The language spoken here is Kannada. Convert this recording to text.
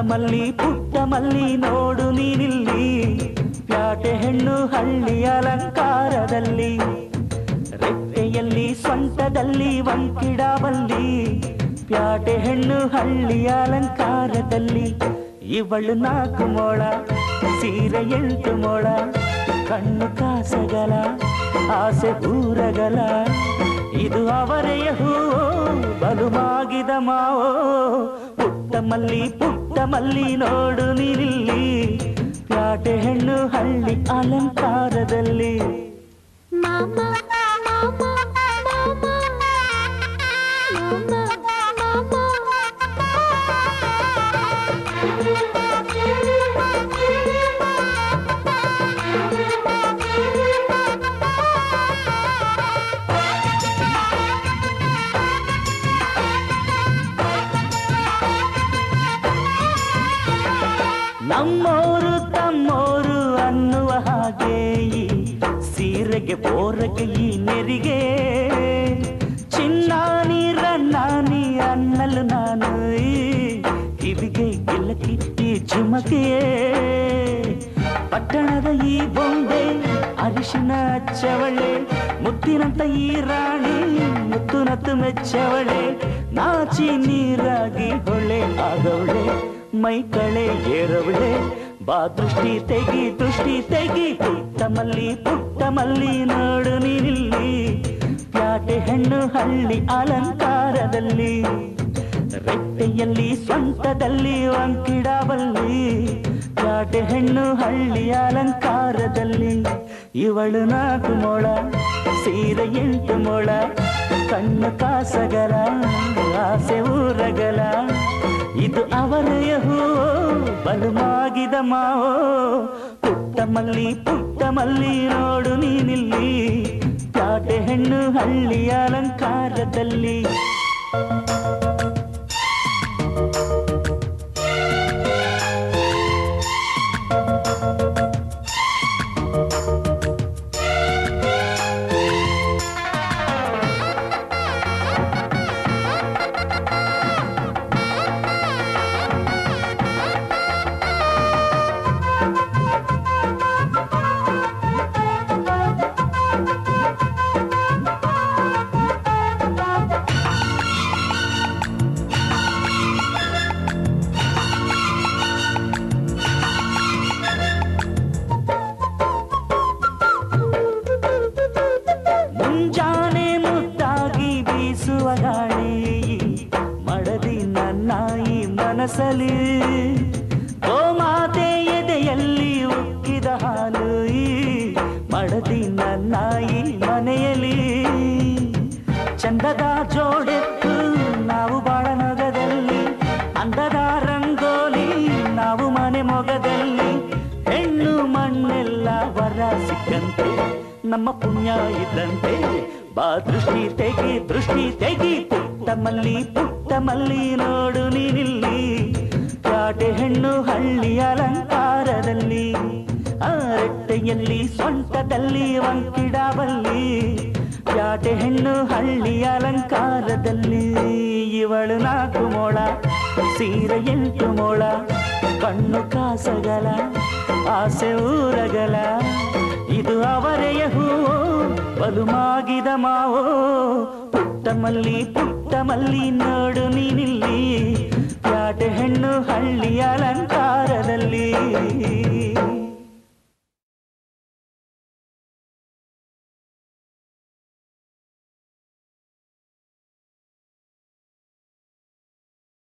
ಮಲ್ಲಿ ಪುಟ್ಟ ಮಲ್ಲಿ ನೋಡು ನೀನಿಲ್ಲಿ. ಪ್ಯಾಟೆ ಹೆಣ್ಣು ಹಳ್ಳಿ ಅಲಂಕಾರದಲ್ಲಿ. ರೆಟ್ಟೆಯಲ್ಲಿ ಸ್ವಂಟದಲ್ಲಿ ವಂಕಿಡಾವಲ್ಲಿ. ಪ್ಯಾಟೆ ಹೆಣ್ಣು ಹಳ್ಳಿ ಅಲಂಕಾರದಲ್ಲಿ. ಇವಳು ನಾಲ್ಕು ಮೋಳ, ಸೀರೆ ಎಂಟು ಮೋಳ, ಕಣ್ಣು ಕಾಸಗಲ, ಆಸೆ ಊರಗಲ ಇದು ಅವರೆಯ ಹೂವೋ ಬಲುಮಾಗಿದ ಮಾವೋ ಪುಟ್ಟ ಮಲ್ಲಿ ಮಲ್ಲಿ ನೋಡು ನೀನಿಲ್ಲಿ. ಪ್ಯಾಟೆ ಹೆಣ್ಣು ಹಳ್ಳಿ ಅಲಂಕಾರದಲ್ಲಿ. ಮಾಮ ನಮ್ಮೋರು ತಮ್ಮೋರು ಅನ್ನುವ ಹಾಗೆ ಈ ಸೀರೆಗೆ ಬೋರಗೆ ಈ ನೆರಿಗೆ ಚಿನ್ನಾನಿ ರನ್ನಾನಿ ಅನ್ನಲು ನಾನು ಈ ಕಿವಿಗೆ ಗಿಲಕಿ ಈ ಝುಮಕೆಯೇ ಪಟ್ಟಣದ ಈ ಬೊಂಬೆ ಅರಿಶಿನ ಹಚ್ಚವಳೆ ಮುತ್ತಿನಂತ ಈ ರಾಣಿ ಮುತ್ತು ನತ್ತು ಮೆಚ್ಚವಳೆ ನಾಚಿ ನೀರಾಗಿ ಹೊಳೆ ಆಗವಳೆ ಮೈ ಕಳೆ ಏರವಳೆ ಬಾ ದೃಷ್ಟಿ ತೆಗಿ ದೃಷ್ಟಿ ತೆಗಿ. ಪುಟ್ಟ ಮಲ್ಲಿ ಪುಟ್ಟ ಮಲ್ಲಿ ನೋಡು ನೀನಿಲ್ಲಿ. ಪ್ಯಾಟೆ ಹೆಣ್ಣು ಹಳ್ಳಿ ಅಲಂಕಾರದಲ್ಲಿ. ರೆಟ್ಟೆಯಲ್ಲಿ, ಸ್ವಂತದಲ್ಲಿ ಒಂಕಿಡಾವಲ್ಲಿ ಪ್ಯಾಟೆ ಹೆಣ್ಣು ಹಳ್ಳಿ ಅಲಂಕಾರದಲ್ಲಿ. ಇವಳು ನಾಲ್ಕು ಮೊಳ, ಸೀರೆ ಎಂಟು ಮೊಳ. ಕಣ್ಣು ಕಾಸಗಲ, ಆಸೆ ಊರಗಲ. ಇದು ಅವರೆಯ ಹೂವೋ ಬಲುಮಾಗಿದ ಮಾವೋ. ಪುಟ್ಟ ಮಲ್ಲಿ ಪುಟ್ಟ ಮಲ್ಲಿ ನೋಡು ನೀನಿಲ್ಲಿ. ತಾಟೆ ಹೆಣ್ಣು ಹಳ್ಳಿ ಅಲಂಕಾರದಲ್ಲಿ. ಮಡದಿ ನನ್ನಾಯಿ ಮನಸಲಿ ನಮ್ಮ ಪುಣ್ಯ ಇದ್ದಂತೆ. ಬಾ, ದೃಷ್ಟಿ ತೆಗಿ ದೃಷ್ಟಿ ತೆಗಿ. ಪುಟ್ಟ ಮಲ್ಲಿ ಮಲ್ಲಿ ನೋಡು ನೀನಿಲ್ಲಿ. ಕಾಟೆ ಹೆಣ್ಣು ಹಳ್ಳಿ ಅಲಂಕಾರದಲ್ಲಿ. ಆರಟ್ಟೆಯಲ್ಲಿ ಸೊಂಟದಲ್ಲಿ ವಂಕಿಡಾವಲ್ಲಿ ಜಾಟೆ ಹೆಣ್ಣು ಹಳ್ಳಿ ಅಲಂಕಾರದಲ್ಲಿ. ಇವಳು ನಾಲ್ಕು ಮೋಳ, ಸೀರೆ ಎಂಟು ಮೋಳ. ಕಣ್ಣು ಕಾಸಗಲ, ಆಸೆ ಊರಗಲ. ಇದು ಅವರೆಯ ಹೂವೋ ಬಲುಮಾಗಿದ ಮಾವೋ ಪುಟ್ಟ ಮಲ್ಲಿ ಪುಟ್ಟ ಮಲ್ಲಿ ನೋಡು.